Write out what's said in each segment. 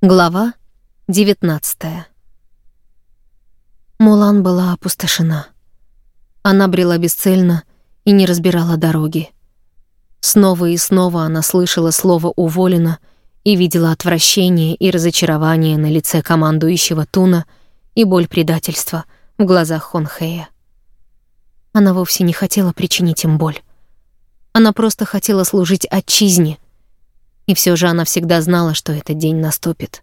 Глава 19 Мулан была опустошена. Она брела бесцельно и не разбирала дороги. Снова и снова она слышала слово «уволено» и видела отвращение и разочарование на лице командующего Туна и боль предательства в глазах Хонхея. Она вовсе не хотела причинить им боль. Она просто хотела служить отчизне — и все же она всегда знала, что этот день наступит.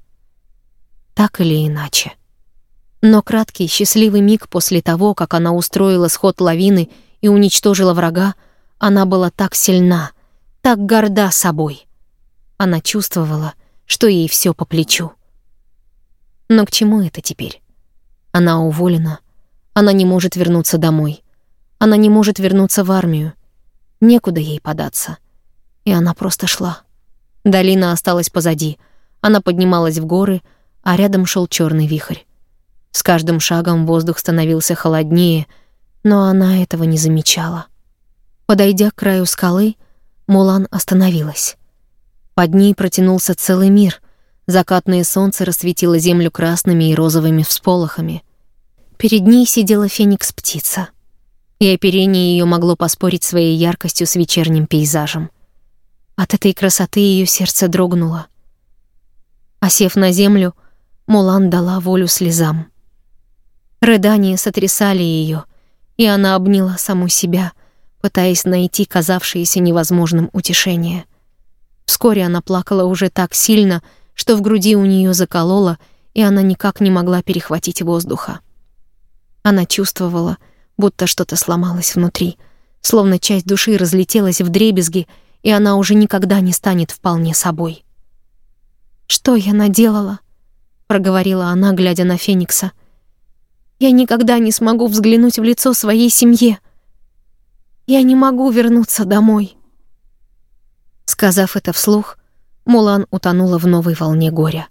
Так или иначе. Но краткий, счастливый миг после того, как она устроила сход лавины и уничтожила врага, она была так сильна, так горда собой. Она чувствовала, что ей все по плечу. Но к чему это теперь? Она уволена. Она не может вернуться домой. Она не может вернуться в армию. Некуда ей податься. И она просто шла. Долина осталась позади. Она поднималась в горы, а рядом шел черный вихрь. С каждым шагом воздух становился холоднее, но она этого не замечала. Подойдя к краю скалы, Мулан остановилась. Под ней протянулся целый мир. Закатное солнце рассветило землю красными и розовыми всполохами. Перед ней сидела феникс-птица, и оперение ее могло поспорить своей яркостью с вечерним пейзажем. От этой красоты ее сердце дрогнуло. Осев на землю, Мулан дала волю слезам. Рыдания сотрясали ее, и она обняла саму себя, пытаясь найти казавшееся невозможным утешение. Вскоре она плакала уже так сильно, что в груди у нее закололо, и она никак не могла перехватить воздуха. Она чувствовала, будто что-то сломалось внутри, словно часть души разлетелась в дребезги — и она уже никогда не станет вполне собой. «Что я наделала?» — проговорила она, глядя на Феникса. «Я никогда не смогу взглянуть в лицо своей семье. Я не могу вернуться домой». Сказав это вслух, Мулан утонула в новой волне горя.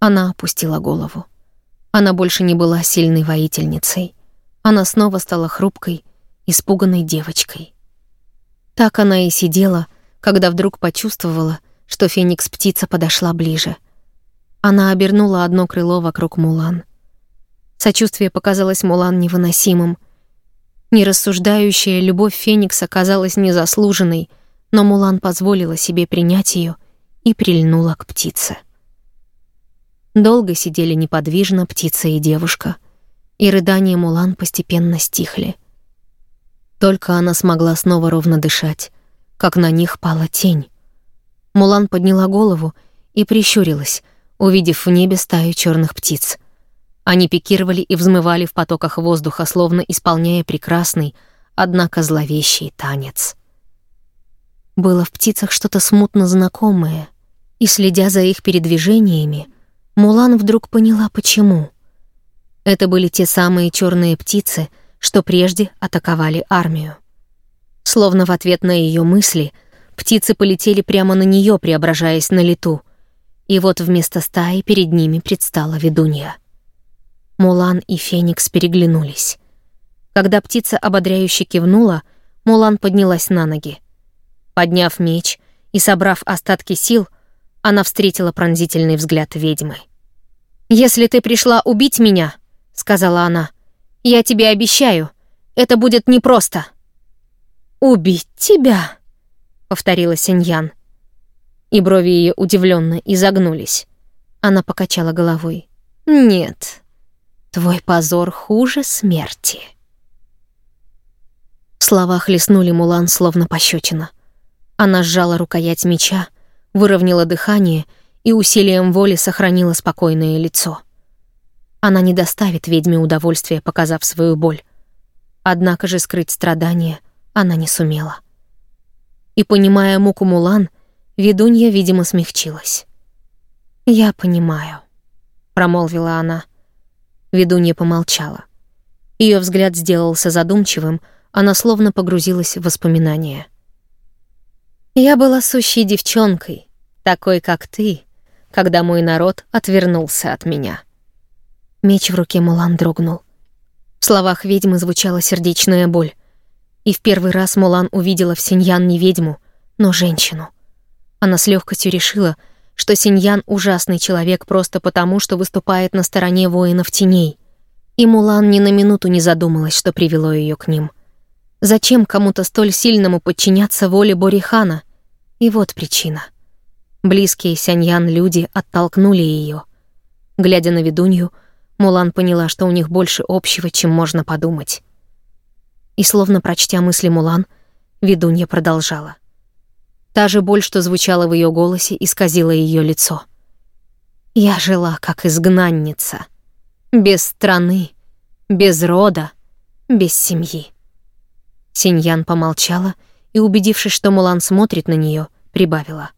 Она опустила голову. Она больше не была сильной воительницей. Она снова стала хрупкой, испуганной девочкой. Так она и сидела, когда вдруг почувствовала, что феникс-птица подошла ближе. Она обернула одно крыло вокруг Мулан. Сочувствие показалось Мулан невыносимым. Нерассуждающая любовь Феникса казалась незаслуженной, но Мулан позволила себе принять ее и прильнула к птице. Долго сидели неподвижно птица и девушка, и рыдания Мулан постепенно стихли — только она смогла снова ровно дышать, как на них пала тень. Мулан подняла голову и прищурилась, увидев в небе стаю черных птиц. Они пикировали и взмывали в потоках воздуха, словно исполняя прекрасный, однако зловещий танец. Было в птицах что-то смутно знакомое, и, следя за их передвижениями, Мулан вдруг поняла, почему. Это были те самые черные птицы — что прежде атаковали армию. Словно в ответ на ее мысли, птицы полетели прямо на нее, преображаясь на лету. И вот вместо стаи перед ними предстала ведунья. Мулан и Феникс переглянулись. Когда птица ободряюще кивнула, Мулан поднялась на ноги. Подняв меч и собрав остатки сил, она встретила пронзительный взгляд ведьмы. «Если ты пришла убить меня», — сказала она, я тебе обещаю, это будет непросто». «Убить тебя?» — повторила Синьян. И брови ее удивленно изогнулись. Она покачала головой. «Нет, твой позор хуже смерти». Слова хлестнули Мулан словно пощечина. Она сжала рукоять меча, выровняла дыхание и усилием воли сохранила спокойное лицо. Она не доставит ведьме удовольствия, показав свою боль. Однако же скрыть страдания она не сумела. И, понимая муку Мулан, ведунья, видимо, смягчилась. «Я понимаю», — промолвила она. Ведунья помолчала. Ее взгляд сделался задумчивым, она словно погрузилась в воспоминания. «Я была сущей девчонкой, такой, как ты, когда мой народ отвернулся от меня». Меч в руке Мулан дрогнул. В словах ведьмы звучала сердечная боль. И в первый раз Мулан увидела в Синьян не ведьму, но женщину. Она с легкостью решила, что Синьян ужасный человек просто потому, что выступает на стороне воинов теней. И Мулан ни на минуту не задумалась, что привело ее к ним. Зачем кому-то столь сильному подчиняться воле Борихана? И вот причина. Близкие Сяньян люди оттолкнули ее. Глядя на ведунью, Мулан поняла, что у них больше общего, чем можно подумать. И словно прочтя мысли Мулан, ведунья продолжала. Та же боль, что звучала в ее голосе, исказила ее лицо. «Я жила как изгнанница. Без страны, без рода, без семьи». Синьян помолчала и, убедившись, что Мулан смотрит на нее, прибавила.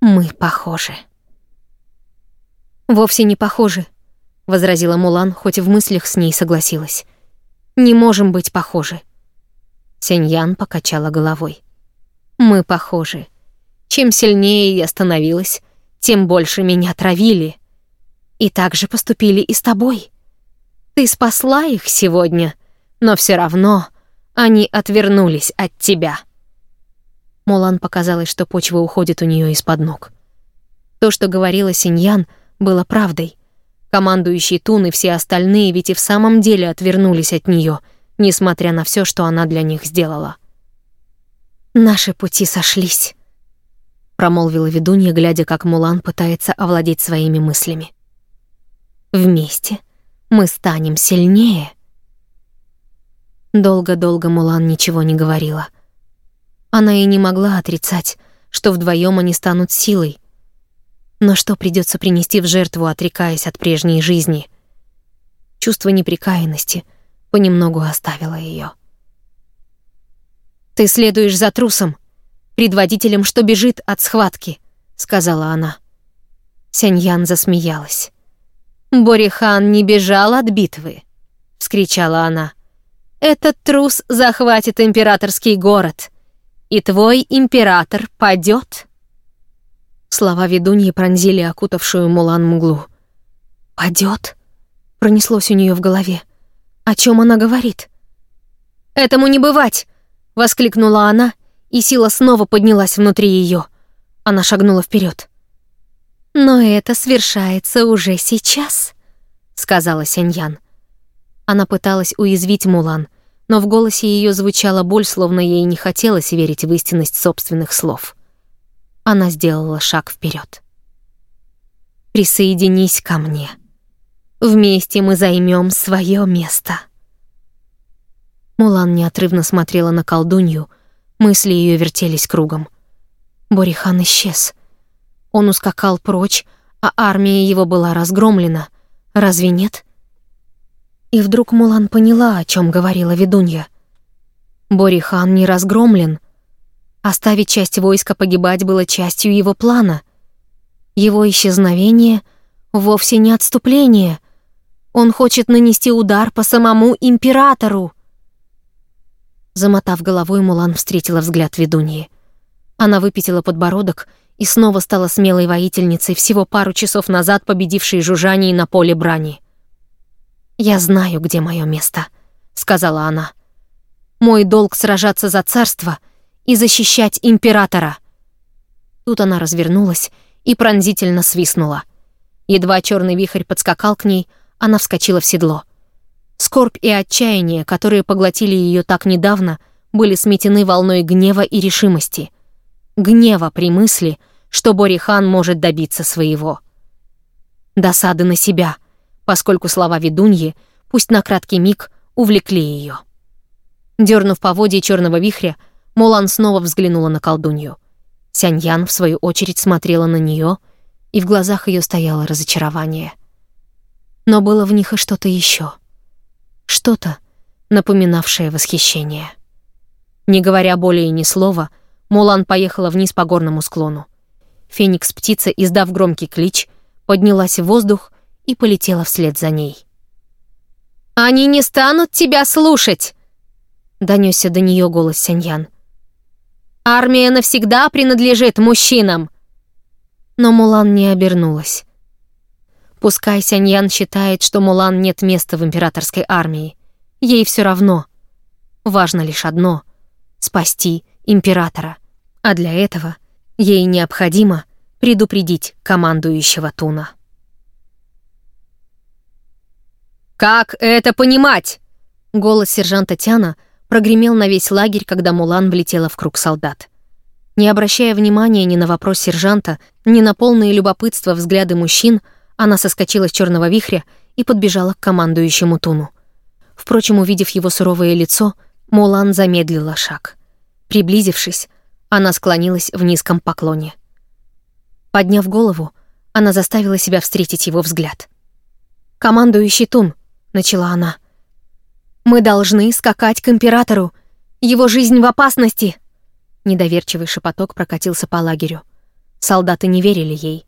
«Мы похожи». «Вовсе не похожи», — возразила Мулан, хоть в мыслях с ней согласилась. «Не можем быть похожи». Синьян покачала головой. «Мы похожи. Чем сильнее я становилась, тем больше меня травили. И так же поступили и с тобой. Ты спасла их сегодня, но все равно они отвернулись от тебя». Мулан показалось, что почва уходит у нее из-под ног. То, что говорила Синьян, было правдой. Командующий Тун и все остальные ведь и в самом деле отвернулись от нее, несмотря на все, что она для них сделала. «Наши пути сошлись», — промолвила ведунья, глядя, как Мулан пытается овладеть своими мыслями. «Вместе мы станем сильнее». Долго-долго Мулан ничего не говорила. Она и не могла отрицать, что вдвоем они станут силой, но что придется принести в жертву, отрекаясь от прежней жизни? Чувство неприкаянности понемногу оставило ее. «Ты следуешь за трусом, предводителем, что бежит от схватки», — сказала она. Сяньян засмеялась. «Борихан не бежал от битвы», — вскричала она. «Этот трус захватит императорский город, и твой император падет». Слова ведуньи пронзили окутавшую Мулан мглу. «Падёт?» — пронеслось у нее в голове. «О чем она говорит?» «Этому не бывать!» — воскликнула она, и сила снова поднялась внутри ее. Она шагнула вперед. «Но это свершается уже сейчас», — сказала Сяньян. Она пыталась уязвить Мулан, но в голосе ее звучала боль, словно ей не хотелось верить в истинность собственных слов. Она сделала шаг вперед. «Присоединись ко мне. Вместе мы займем свое место». Мулан неотрывно смотрела на колдунью, мысли ее вертелись кругом. Борихан исчез. Он ускакал прочь, а армия его была разгромлена. Разве нет? И вдруг Мулан поняла, о чем говорила ведунья. Борихан не разгромлен — Оставить часть войска погибать было частью его плана. Его исчезновение — вовсе не отступление. Он хочет нанести удар по самому императору. Замотав головой, Мулан встретила взгляд ведуньи. Она выпятила подбородок и снова стала смелой воительницей, всего пару часов назад победившей жужжаний на поле брани. «Я знаю, где мое место», — сказала она. «Мой долг сражаться за царство — и защищать императора. Тут она развернулась и пронзительно свистнула. Едва черный вихрь подскакал к ней, она вскочила в седло. Скорбь и отчаяние, которые поглотили ее так недавно, были сметены волной гнева и решимости. Гнева при мысли, что Борихан может добиться своего. Досады на себя, поскольку слова ведуньи, пусть на краткий миг, увлекли ее. Дернув поводья черного вихря, Мулан снова взглянула на колдунью. Сяньян, в свою очередь, смотрела на нее, и в глазах ее стояло разочарование. Но было в них и что-то еще. Что-то, напоминавшее восхищение. Не говоря более ни слова, Мулан поехала вниз по горному склону. Феникс-птица, издав громкий клич, поднялась в воздух и полетела вслед за ней. «Они не станут тебя слушать!» — донесся до нее голос Сяньян. Армия навсегда принадлежит мужчинам!» Но Мулан не обернулась. Пускай Сяньян считает, что Мулан нет места в императорской армии. Ей все равно. Важно лишь одно — спасти императора. А для этого ей необходимо предупредить командующего Туна. «Как это понимать?» Голос сержанта Тяна прогремел на весь лагерь, когда Мулан влетела в круг солдат. Не обращая внимания ни на вопрос сержанта, ни на полные любопытства взгляды мужчин, она соскочила с черного вихря и подбежала к командующему Туну. Впрочем, увидев его суровое лицо, Мулан замедлила шаг. Приблизившись, она склонилась в низком поклоне. Подняв голову, она заставила себя встретить его взгляд. «Командующий Тун», — начала она, — «мы должны скакать к императору. Его жизнь в опасности». Недоверчивый шепоток прокатился по лагерю. Солдаты не верили ей,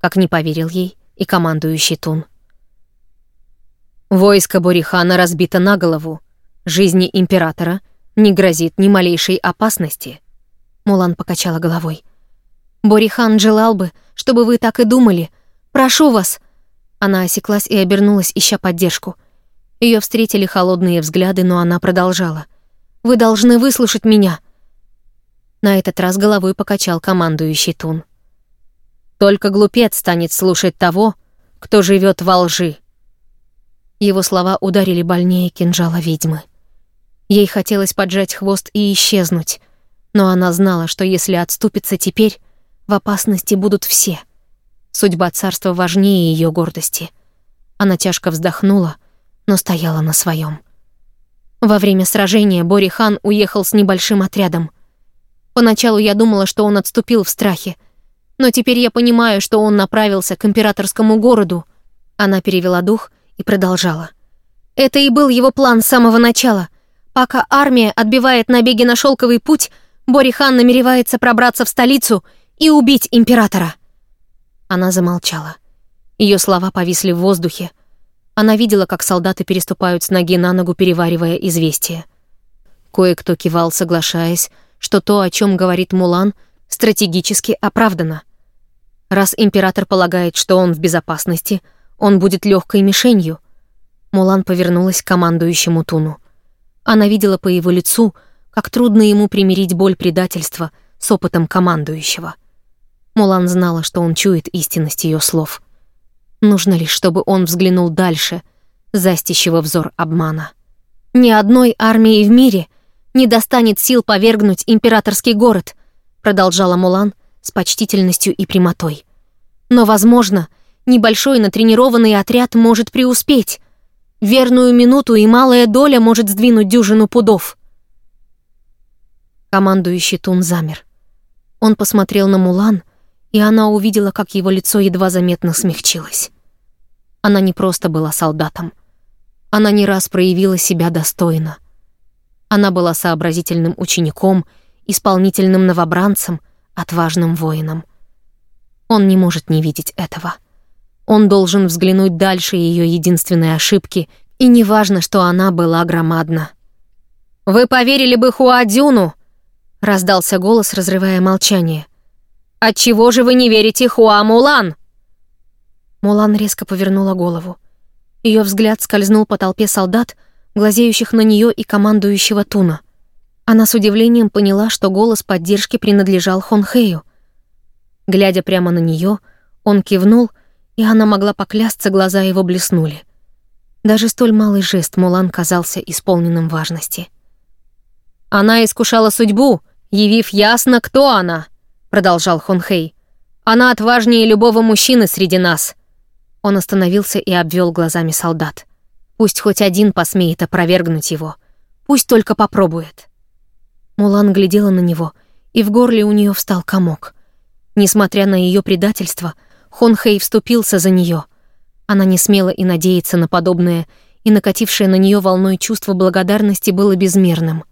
как не поверил ей и командующий Тун. Войско Борихана разбито на голову. Жизни императора не грозит ни малейшей опасности. Мулан покачала головой. Борихан желал бы, чтобы вы так и думали. Прошу вас. Она осеклась и обернулась, ища поддержку. Ее встретили холодные взгляды, но она продолжала. Вы должны выслушать меня. На этот раз головой покачал командующий Тун. «Только глупец станет слушать того, кто живет во лжи». Его слова ударили больнее кинжала ведьмы. Ей хотелось поджать хвост и исчезнуть, но она знала, что если отступится теперь, в опасности будут все. Судьба царства важнее ее гордости. Она тяжко вздохнула, но стояла на своем. Во время сражения Бори Хан уехал с небольшим отрядом — Поначалу я думала, что он отступил в страхе. Но теперь я понимаю, что он направился к императорскому городу. Она перевела дух и продолжала. Это и был его план с самого начала. Пока армия отбивает набеги на шелковый путь, Борихан намеревается пробраться в столицу и убить императора. Она замолчала. Ее слова повисли в воздухе. Она видела, как солдаты переступают с ноги на ногу, переваривая известие. Кое-кто кивал, соглашаясь, что то, о чем говорит Мулан, стратегически оправдано. Раз император полагает, что он в безопасности, он будет легкой мишенью. Мулан повернулась к командующему Туну. Она видела по его лицу, как трудно ему примирить боль предательства с опытом командующего. Мулан знала, что он чует истинность ее слов. Нужно лишь, чтобы он взглянул дальше, застящего взор обмана. Ни одной армии в мире — не достанет сил повергнуть императорский город», продолжала Мулан с почтительностью и прямотой. «Но, возможно, небольшой натренированный отряд может преуспеть. Верную минуту и малая доля может сдвинуть дюжину пудов». Командующий Тун замер. Он посмотрел на Мулан, и она увидела, как его лицо едва заметно смягчилось. Она не просто была солдатом. Она не раз проявила себя достойно — она была сообразительным учеником, исполнительным новобранцем, отважным воином. Он не может не видеть этого. Он должен взглянуть дальше ее единственной ошибки, и неважно, что она была громадна. «Вы поверили бы Хуадюну?» — раздался голос, разрывая молчание. «Отчего же вы не верите Хуа Мулан?» Мулан резко повернула голову. Ее взгляд скользнул по толпе солдат, глазеющих на нее и командующего Туна. Она с удивлением поняла, что голос поддержки принадлежал Хонхею. Глядя прямо на нее, он кивнул, и она могла поклясться, глаза его блеснули. Даже столь малый жест Мулан казался исполненным важности. «Она искушала судьбу, явив ясно, кто она», — продолжал Хонхей. «Она отважнее любого мужчины среди нас». Он остановился и обвел глазами солдат. Пусть хоть один посмеет опровергнуть его. Пусть только попробует. Мулан глядела на него, и в горле у нее встал комок. Несмотря на ее предательство, Хон Хэй вступился за нее. Она не смела и надеяться на подобное, и накатившее на нее волной чувство благодарности было безмерным.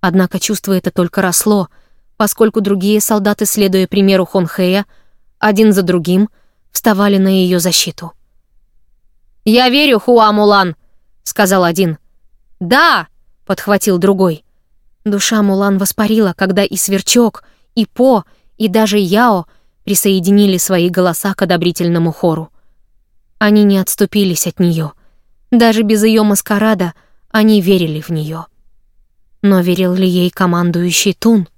Однако чувство это только росло, поскольку другие солдаты, следуя примеру Хон Хэя, один за другим, вставали на ее защиту. «Я верю, Хуа Мулан», — сказал один. «Да», — подхватил другой. Душа Мулан воспарила, когда и Сверчок, и По, и даже Яо присоединили свои голоса к одобрительному хору. Они не отступились от нее. Даже без ее маскарада они верили в нее. Но верил ли ей командующий Тун?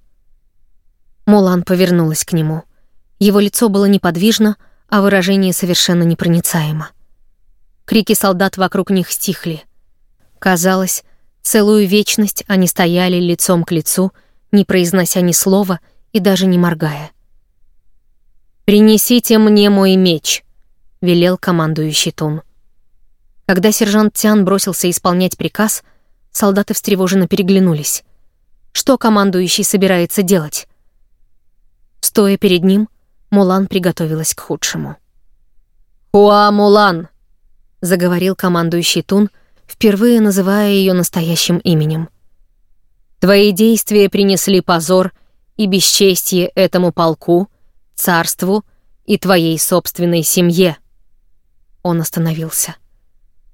Мулан повернулась к нему. Его лицо было неподвижно, а выражение совершенно непроницаемо. Крики солдат вокруг них стихли. Казалось, целую вечность они стояли лицом к лицу, не произнося ни слова и даже не моргая. «Принесите мне мой меч», — велел командующий Тун. Когда сержант Тян бросился исполнять приказ, солдаты встревоженно переглянулись. Что командующий собирается делать? Стоя перед ним, Мулан приготовилась к худшему. «Хуа Мулан!» — заговорил командующий Тун, впервые называя ее настоящим именем. «Твои действия принесли позор и бесчестье этому полку, царству и твоей собственной семье». Он остановился.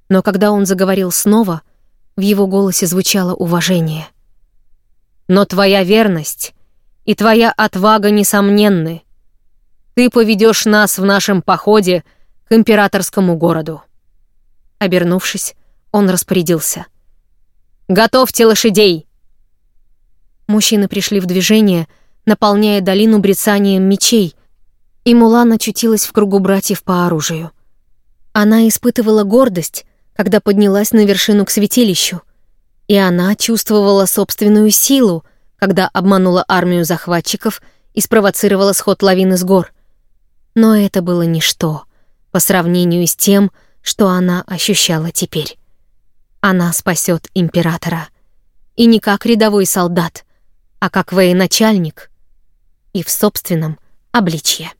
Но когда он заговорил снова, в его голосе звучало уважение. «Но твоя верность и твоя отвага несомненны. Ты поведешь нас в нашем походе к императорскому городу». Обернувшись, он распорядился. «Готовьте лошадей!» Мужчины пришли в движение, наполняя долину брецанием мечей, и Мулан очутилась в кругу братьев по оружию. Она испытывала гордость, когда поднялась на вершину к святилищу, и она чувствовала собственную силу, когда обманула армию захватчиков и спровоцировала сход лавины с гор. Но это было ничто по сравнению с тем, что она ощущала теперь. Она спасет императора. И не как рядовой солдат, а как военачальник и в собственном обличье.